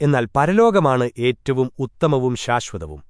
എന്നാൽ പരലോകമാണ് ഏറ്റവും ഉത്തമവും ശാശ്വതവും.